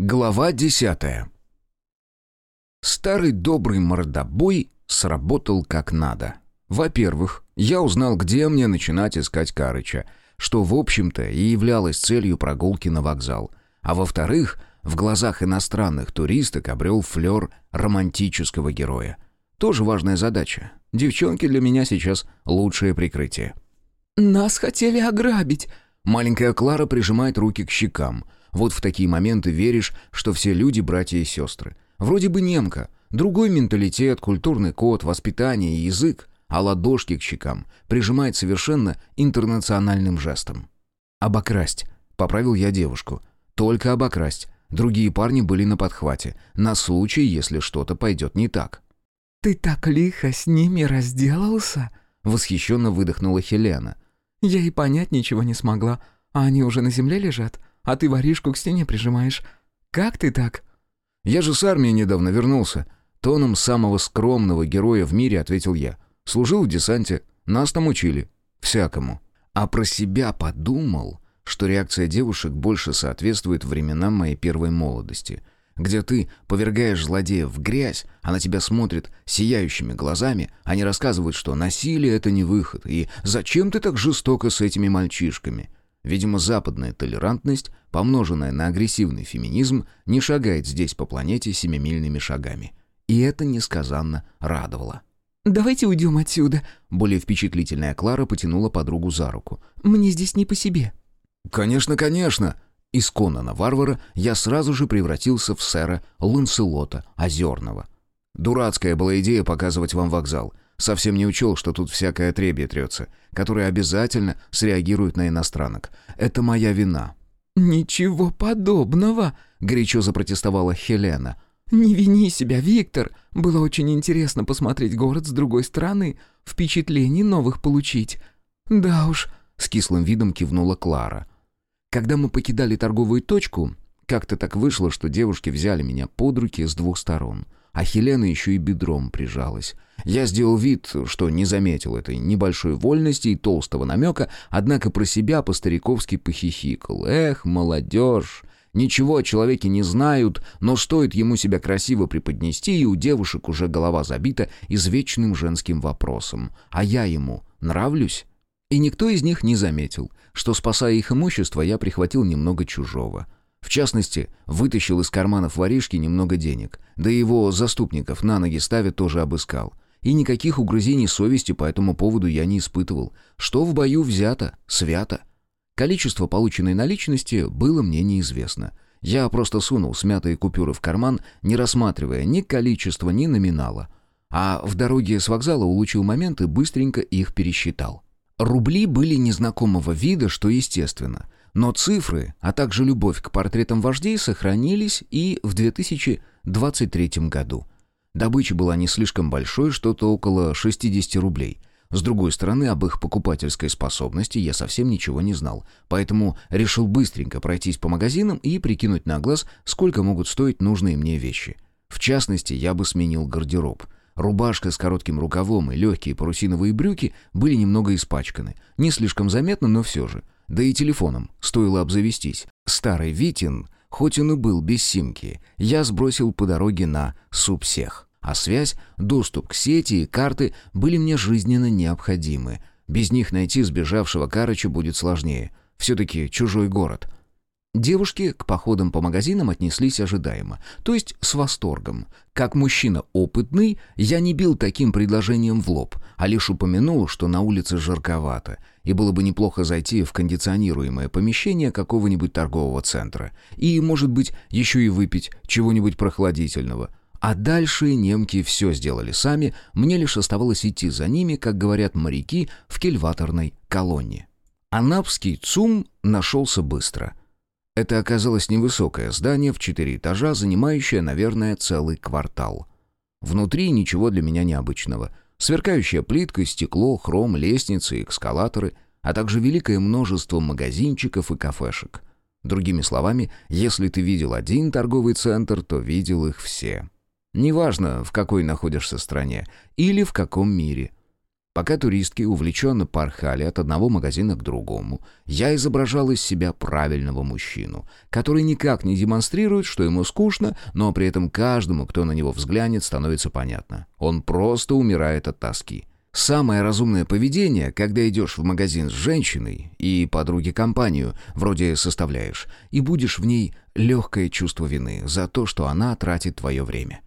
Глава десятая. Старый добрый мордобой сработал как надо. Во-первых, я узнал, где мне начинать искать Карыча, что, в общем-то, и являлось целью прогулки на вокзал. А во-вторых, в глазах иностранных туристок обрел флер романтического героя. Тоже важная задача. Девчонки для меня сейчас лучшее прикрытие. «Нас хотели ограбить!» Маленькая Клара прижимает руки к щекам – вот в такие моменты веришь, что все люди братья и сестры. Вроде бы немка, другой менталитет, культурный код, воспитание и язык, а ладошки к щекам прижимает совершенно интернациональным жестом. «Обокрасть», — поправил я девушку. «Только обокрасть. Другие парни были на подхвате, на случай, если что-то пойдет не так». «Ты так лихо с ними разделался?» — восхищенно выдохнула Хелена. «Я и понять ничего не смогла. А они уже на земле лежат? А ты воришку к стене прижимаешь. Как ты так?» «Я же с армии недавно вернулся». Тоном самого скромного героя в мире ответил я. «Служил в десанте. Нас там учили. Всякому». А про себя подумал, что реакция девушек больше соответствует временам моей первой молодости, где ты повергаешь злодея в грязь, а на тебя смотрят сияющими глазами, они рассказывают, что насилие — это не выход, и зачем ты так жестоко с этими мальчишками? Видимо, западная толерантность, помноженная на агрессивный феминизм, не шагает здесь по планете семимильными шагами. И это несказанно радовало. «Давайте уйдем отсюда», — более впечатлительная Клара потянула подругу за руку. «Мне здесь не по себе». «Конечно, конечно!» Из Конана Варвара я сразу же превратился в сэра Ланселота Озерного. Дурацкая была идея показывать вам вокзал. Совсем не учел, что тут всякое отребье трется, которое обязательно среагирует на иностранок. Это моя вина». «Ничего подобного», — горячо запротестовала Хелена. «Не вини себя, Виктор. Было очень интересно посмотреть город с другой стороны, впечатлений новых получить». «Да уж», — с кислым видом кивнула Клара. «Когда мы покидали торговую точку, как-то так вышло, что девушки взяли меня под руки с двух сторон а Хелена еще и бедром прижалась. Я сделал вид, что не заметил этой небольшой вольности и толстого намека, однако про себя по-стариковски похихикал. «Эх, молодежь!» Ничего о человеке не знают, но стоит ему себя красиво преподнести, и у девушек уже голова забита извечным женским вопросом. А я ему нравлюсь? И никто из них не заметил, что, спасая их имущество, я прихватил немного чужого. В частности, вытащил из карманов воришки немного денег, да и его заступников на ноги ставя тоже обыскал. И никаких угрызений совести по этому поводу я не испытывал. Что в бою взято, свято. Количество полученной наличности было мне неизвестно. Я просто сунул смятые купюры в карман, не рассматривая ни количества, ни номинала. А в дороге с вокзала улучил момент и быстренько их пересчитал. Рубли были незнакомого вида, что естественно — но цифры, а также любовь к портретам вождей сохранились и в 2023 году. Добыча была не слишком большой, что-то около 60 рублей. С другой стороны, об их покупательской способности я совсем ничего не знал, поэтому решил быстренько пройтись по магазинам и прикинуть на глаз, сколько могут стоить нужные мне вещи. В частности, я бы сменил гардероб – Рубашка с коротким рукавом и легкие парусиновые брюки были немного испачканы. Не слишком заметно, но все же. Да и телефоном стоило обзавестись. Старый Витин, хоть он и был без симки, я сбросил по дороге на субсех. А связь, доступ к сети и карты были мне жизненно необходимы. Без них найти сбежавшего Карыча будет сложнее. Все-таки чужой город. Девушки к походам по магазинам отнеслись ожидаемо, то есть с восторгом. Как мужчина опытный, я не бил таким предложением в лоб, а лишь упомянул, что на улице жарковато, и было бы неплохо зайти в кондиционируемое помещение какого-нибудь торгового центра. И, может быть, еще и выпить чего-нибудь прохладительного. А дальше немки все сделали сами, мне лишь оставалось идти за ними, как говорят моряки, в кельваторной колонне. Анапский ЦУМ нашелся быстро — это оказалось невысокое здание в четыре этажа, занимающее, наверное, целый квартал. Внутри ничего для меня необычного. Сверкающая плитка, стекло, хром, лестницы, эскалаторы, а также великое множество магазинчиков и кафешек. Другими словами, если ты видел один торговый центр, то видел их все. Неважно, в какой находишься стране или в каком мире – Пока туристки увлеченно порхали от одного магазина к другому, я изображал из себя правильного мужчину, который никак не демонстрирует, что ему скучно, но при этом каждому, кто на него взглянет, становится понятно. Он просто умирает от тоски. Самое разумное поведение, когда идешь в магазин с женщиной и подруге компанию, вроде составляешь, и будешь в ней легкое чувство вины за то, что она тратит твое время.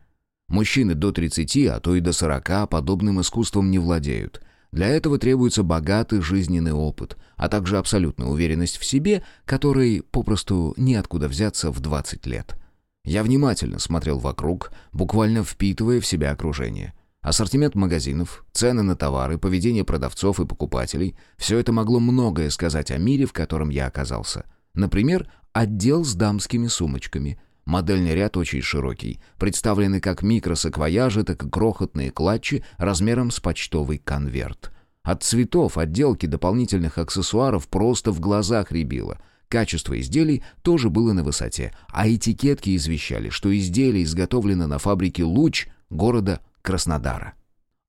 Мужчины до 30, а то и до 40 подобным искусством не владеют. Для этого требуется богатый жизненный опыт, а также абсолютная уверенность в себе, которой попросту неоткуда взяться в 20 лет. Я внимательно смотрел вокруг, буквально впитывая в себя окружение. Ассортимент магазинов, цены на товары, поведение продавцов и покупателей – все это могло многое сказать о мире, в котором я оказался. Например, отдел с дамскими сумочками – Модельный ряд очень широкий, представлены как микросаквояжи, так и крохотные клатчи размером с почтовый конверт. От цветов, отделки, дополнительных аксессуаров просто в глазах рябило. Качество изделий тоже было на высоте, а этикетки извещали, что изделие изготовлено на фабрике «Луч» города Краснодара.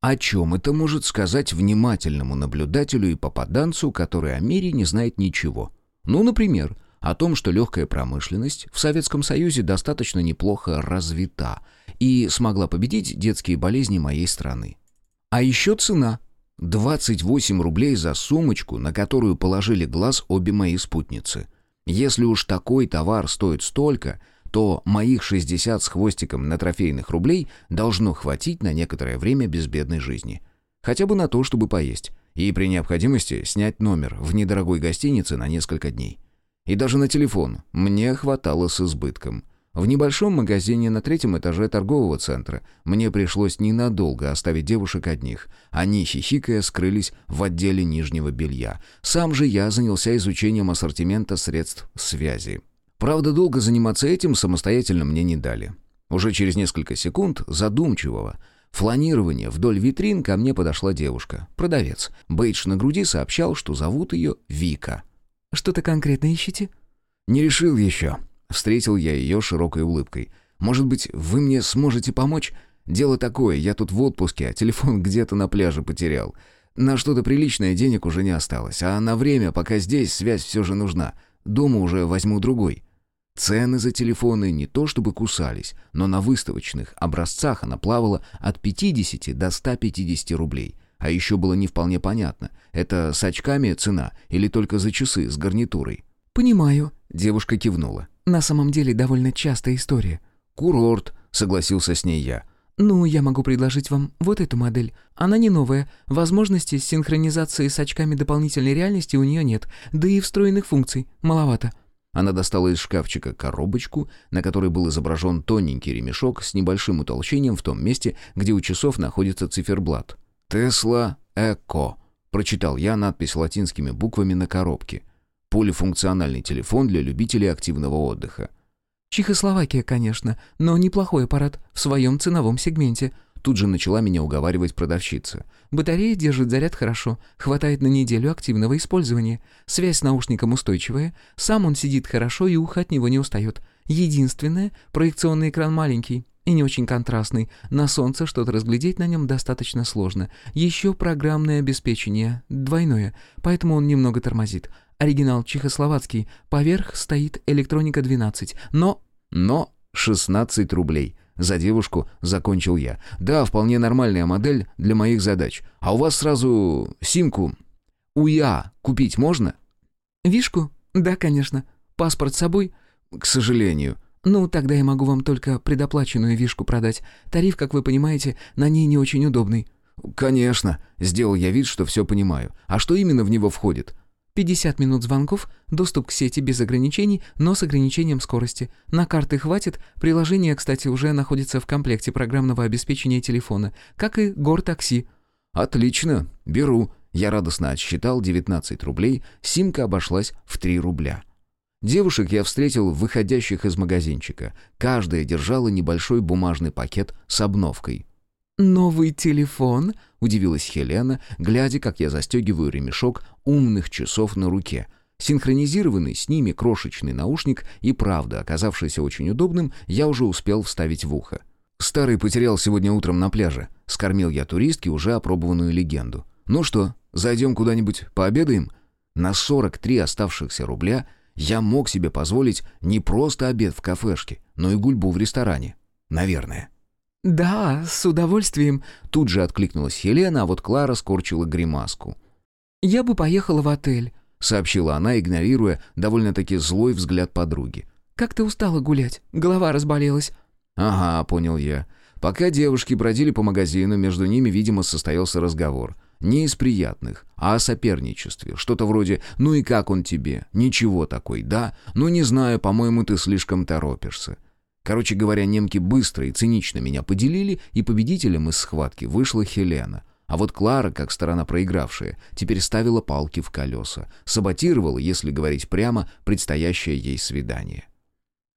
О чем это может сказать внимательному наблюдателю и попаданцу, который о мире не знает ничего? Ну, например, о том, что легкая промышленность в Советском Союзе достаточно неплохо развита и смогла победить детские болезни моей страны. А еще цена. 28 рублей за сумочку, на которую положили глаз обе мои спутницы. Если уж такой товар стоит столько, то моих 60 с хвостиком на трофейных рублей должно хватить на некоторое время безбедной жизни. Хотя бы на то, чтобы поесть. И при необходимости снять номер в недорогой гостинице на несколько дней. И даже на телефон мне хватало с избытком. В небольшом магазине на третьем этаже торгового центра мне пришлось ненадолго оставить девушек одних. Они, хихикая, скрылись в отделе нижнего белья. Сам же я занялся изучением ассортимента средств связи. Правда, долго заниматься этим самостоятельно мне не дали. Уже через несколько секунд задумчивого фланирования вдоль витрин ко мне подошла девушка, продавец. Бейдж на груди сообщал, что зовут ее Вика. «Что-то конкретно ищете?» «Не решил еще». Встретил я ее широкой улыбкой. «Может быть, вы мне сможете помочь? Дело такое, я тут в отпуске, а телефон где-то на пляже потерял. На что-то приличное денег уже не осталось, а на время, пока здесь, связь все же нужна. Дома уже возьму другой». Цены за телефоны не то чтобы кусались, но на выставочных образцах она плавала от 50 до 150 рублей. А еще было не вполне понятно, это с очками цена или только за часы с гарнитурой. «Понимаю», — девушка кивнула. «На самом деле довольно частая история». «Курорт», — согласился с ней я. «Ну, я могу предложить вам вот эту модель. Она не новая. Возможности синхронизации с очками дополнительной реальности у нее нет. Да и встроенных функций маловато». Она достала из шкафчика коробочку, на которой был изображен тоненький ремешок с небольшим утолщением в том месте, где у часов находится циферблат. «Тесла Эко», — прочитал я надпись латинскими буквами на коробке. Полифункциональный телефон для любителей активного отдыха. «Чехословакия, конечно, но неплохой аппарат в своем ценовом сегменте», Тут же начала меня уговаривать продавщица. «Батарея держит заряд хорошо, хватает на неделю активного использования. Связь с наушником устойчивая, сам он сидит хорошо и ухо от него не устает. Единственное, проекционный экран маленький, и не очень контрастный. На солнце что-то разглядеть на нем достаточно сложно. Еще программное обеспечение, двойное, поэтому он немного тормозит. Оригинал чехословацкий, поверх стоит электроника 12, но... Но 16 рублей. За девушку закончил я. Да, вполне нормальная модель для моих задач. А у вас сразу симку УЯ купить можно? Вишку? Да, конечно. Паспорт с собой? К сожалению. «Ну, тогда я могу вам только предоплаченную вишку продать. Тариф, как вы понимаете, на ней не очень удобный». «Конечно», — сделал я вид, что все понимаю. «А что именно в него входит?» 50 минут звонков, доступ к сети без ограничений, но с ограничением скорости. На карты хватит, приложение, кстати, уже находится в комплекте программного обеспечения телефона, как и Гор-такси». «Отлично, беру». Я радостно отсчитал 19 рублей, симка обошлась в 3 рубля. Девушек я встретил выходящих из магазинчика. Каждая держала небольшой бумажный пакет с обновкой. «Новый телефон?» — удивилась Хелена, глядя, как я застегиваю ремешок умных часов на руке. Синхронизированный с ними крошечный наушник и правда, оказавшийся очень удобным, я уже успел вставить в ухо. Старый потерял сегодня утром на пляже. Скормил я туристке уже опробованную легенду. «Ну что, зайдем куда-нибудь пообедаем?» На 43 оставшихся рубля я мог себе позволить не просто обед в кафешке, но и гульбу в ресторане. Наверное. «Да, с удовольствием», — тут же откликнулась Хелена, а вот Клара скорчила гримаску. «Я бы поехала в отель», — сообщила она, игнорируя довольно-таки злой взгляд подруги. «Как ты устала гулять? Голова разболелась». «Ага», — понял я. Пока девушки бродили по магазину, между ними, видимо, состоялся разговор. Не из приятных, а о соперничестве. Что-то вроде «Ну и как он тебе?» «Ничего такой, да? Ну не знаю, по-моему, ты слишком торопишься». Короче говоря, немки быстро и цинично меня поделили, и победителем из схватки вышла Хелена. А вот Клара, как сторона проигравшая, теперь ставила палки в колеса, саботировала, если говорить прямо, предстоящее ей свидание.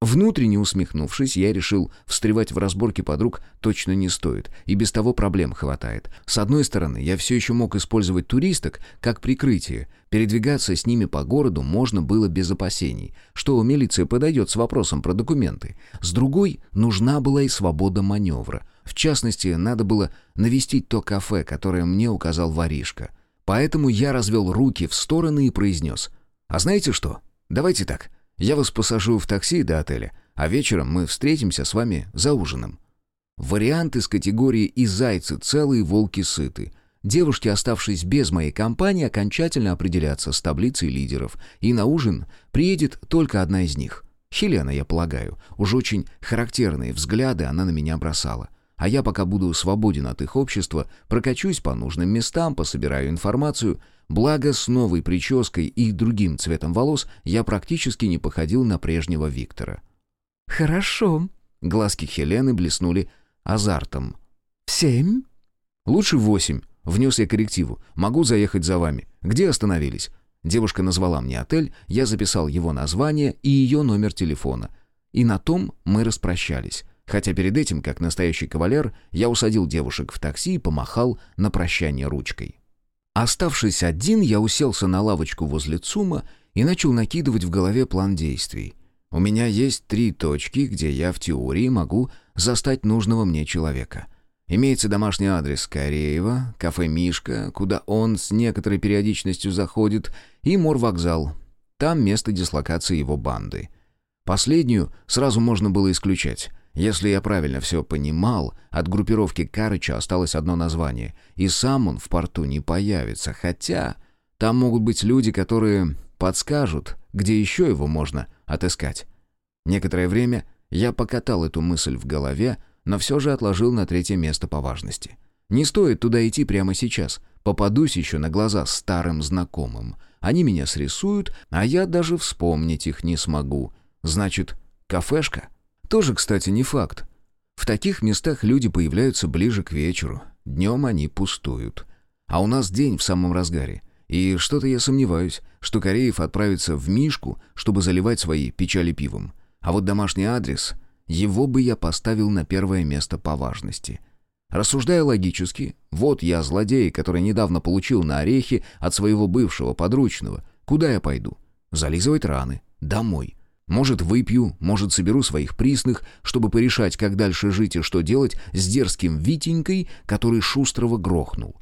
Внутренне усмехнувшись, я решил, встревать в разборки подруг точно не стоит, и без того проблем хватает. С одной стороны, я все еще мог использовать туристок как прикрытие. Передвигаться с ними по городу можно было без опасений, что милиция подойдет с вопросом про документы. С другой, нужна была и свобода маневра. В частности, надо было навестить то кафе, которое мне указал воришка. Поэтому я развел руки в стороны и произнес. «А знаете что? Давайте так. Я вас посажу в такси до отеля, а вечером мы встретимся с вами за ужином». Вариант из категории «и зайцы целые, волки сыты». Девушки, оставшись без моей компании, окончательно определятся с таблицей лидеров, и на ужин приедет только одна из них. Хелена, я полагаю, уж очень характерные взгляды она на меня бросала. А я пока буду свободен от их общества, прокачусь по нужным местам, пособираю информацию — Благо, с новой прической и другим цветом волос я практически не походил на прежнего Виктора. «Хорошо». Глазки Хелены блеснули азартом. «Семь?» «Лучше восемь». Внес я коррективу. «Могу заехать за вами. Где остановились?» Девушка назвала мне отель, я записал его название и ее номер телефона. И на том мы распрощались. Хотя перед этим, как настоящий кавалер, я усадил девушек в такси и помахал на прощание ручкой. Оставшись один, я уселся на лавочку возле ЦУМа и начал накидывать в голове план действий. У меня есть три точки, где я в теории могу застать нужного мне человека. Имеется домашний адрес Кореева, кафе «Мишка», куда он с некоторой периодичностью заходит, и морвокзал. Там место дислокации его банды. Последнюю сразу можно было исключать. Если я правильно все понимал, от группировки Карыча осталось одно название, и сам он в порту не появится, хотя там могут быть люди, которые подскажут, где еще его можно отыскать. Некоторое время я покатал эту мысль в голове, но все же отложил на третье место по важности. Не стоит туда идти прямо сейчас. Попадусь еще на глаза старым знакомым. Они меня срисуют, а я даже вспомнить их не смогу. Значит, кафешка? Тоже, кстати, не факт. В таких местах люди появляются ближе к вечеру. Днем они пустуют. А у нас день в самом разгаре. И что-то я сомневаюсь, что Кореев отправится в Мишку, чтобы заливать свои печали пивом. А вот домашний адрес, его бы я поставил на первое место по важности. Рассуждая логически, вот я злодей, который недавно получил на орехи от своего бывшего подручного. Куда я пойду? Зализывать раны. Домой. Может, выпью, может, соберу своих присных, чтобы порешать, как дальше жить и что делать с дерзким Витенькой, который Шустрого грохнул.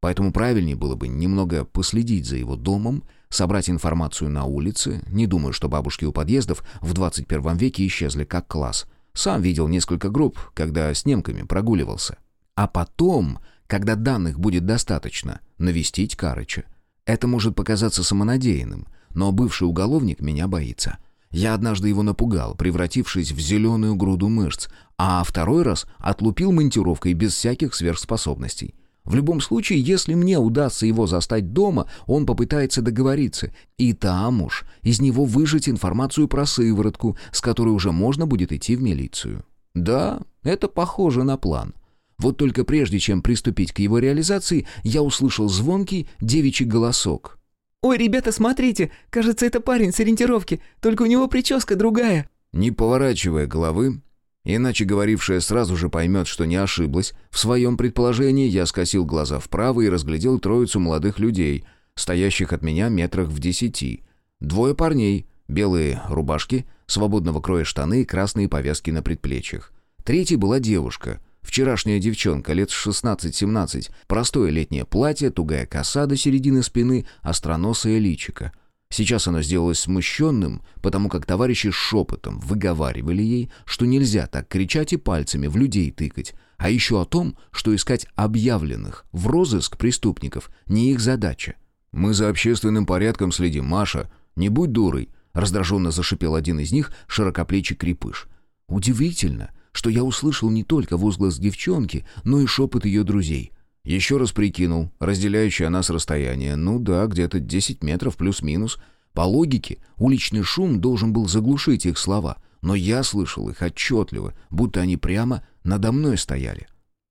Поэтому правильнее было бы немного последить за его домом, собрать информацию на улице. Не думаю, что бабушки у подъездов в 21 веке исчезли как класс. Сам видел несколько групп, когда с немками прогуливался. А потом, когда данных будет достаточно, навестить Карыча. Это может показаться самонадеянным, но бывший уголовник меня боится. Я однажды его напугал, превратившись в зеленую груду мышц, а второй раз отлупил монтировкой без всяких сверхспособностей. В любом случае, если мне удастся его застать дома, он попытается договориться, и там уж из него выжать информацию про сыворотку, с которой уже можно будет идти в милицию. Да, это похоже на план. Вот только прежде чем приступить к его реализации, я услышал звонкий девичий голосок. «Ой, ребята, смотрите, кажется, это парень с ориентировки, только у него прическа другая». Не поворачивая головы, иначе говорившая сразу же поймет, что не ошиблась, в своем предположении я скосил глаза вправо и разглядел троицу молодых людей, стоящих от меня метрах в десяти. Двое парней, белые рубашки, свободного кроя штаны и красные повязки на предплечьях. Третьей была девушка, Вчерашняя девчонка, лет 16-17, простое летнее платье, тугая коса до середины спины, остроносое личико. Сейчас оно сделалось смущенным, потому как товарищи шепотом выговаривали ей, что нельзя так кричать и пальцами в людей тыкать, а еще о том, что искать объявленных в розыск преступников не их задача. «Мы за общественным порядком следим, Маша. Не будь дурой», — раздраженно зашипел один из них, широкоплечий крепыш. «Удивительно, что я услышал не только возглас девчонки, но и шепот ее друзей». Еще раз прикинул, разделяющее нас расстояние. Ну да, где-то 10 метров плюс-минус. По логике, уличный шум должен был заглушить их слова, но я слышал их отчетливо, будто они прямо надо мной стояли.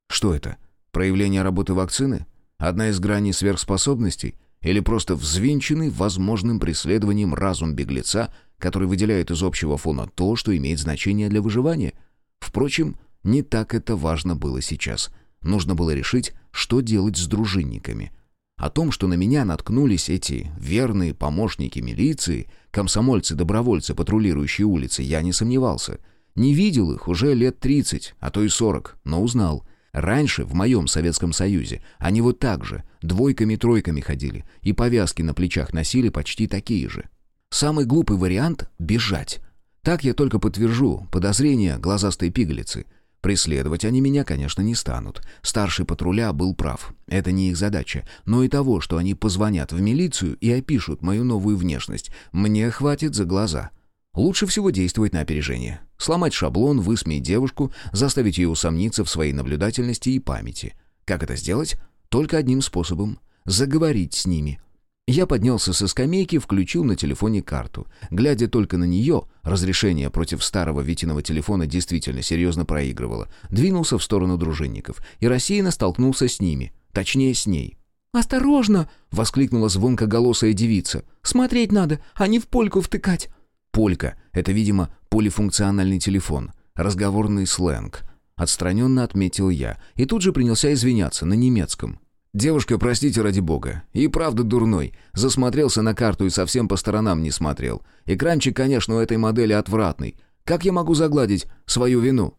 Что это? Проявление работы вакцины? Одна из граней сверхспособностей? Или просто взвинченный возможным преследованием разум беглеца, который выделяет из общего фона то, что имеет значение для выживания? Впрочем, не так это важно было сейчас — Нужно было решить, что делать с дружинниками. О том, что на меня наткнулись эти верные помощники милиции, комсомольцы-добровольцы, патрулирующие улицы, я не сомневался. Не видел их уже лет 30, а то и 40, но узнал. Раньше, в моем Советском Союзе, они вот так же, двойками-тройками ходили, и повязки на плечах носили почти такие же. Самый глупый вариант — бежать. Так я только подтвержу подозрения глазастой пигалицы — Преследовать они меня, конечно, не станут. Старший патруля был прав. Это не их задача. Но и того, что они позвонят в милицию и опишут мою новую внешность, мне хватит за глаза. Лучше всего действовать на опережение. Сломать шаблон, высмеять девушку, заставить ее усомниться в своей наблюдательности и памяти. Как это сделать? Только одним способом — заговорить с ними — я поднялся со скамейки, включил на телефоне карту. Глядя только на нее, разрешение против старого Витиного телефона действительно серьезно проигрывало. Двинулся в сторону дружинников и рассеянно столкнулся с ними. Точнее, с ней. «Осторожно!» — воскликнула звонкоголосая девица. «Смотреть надо, а не в польку втыкать!» Полька — это, видимо, полифункциональный телефон. Разговорный сленг. Отстраненно отметил я. И тут же принялся извиняться на немецком. «Девушка, простите ради бога. И правда дурной. Засмотрелся на карту и совсем по сторонам не смотрел. Экранчик, конечно, у этой модели отвратный. Как я могу загладить свою вину?»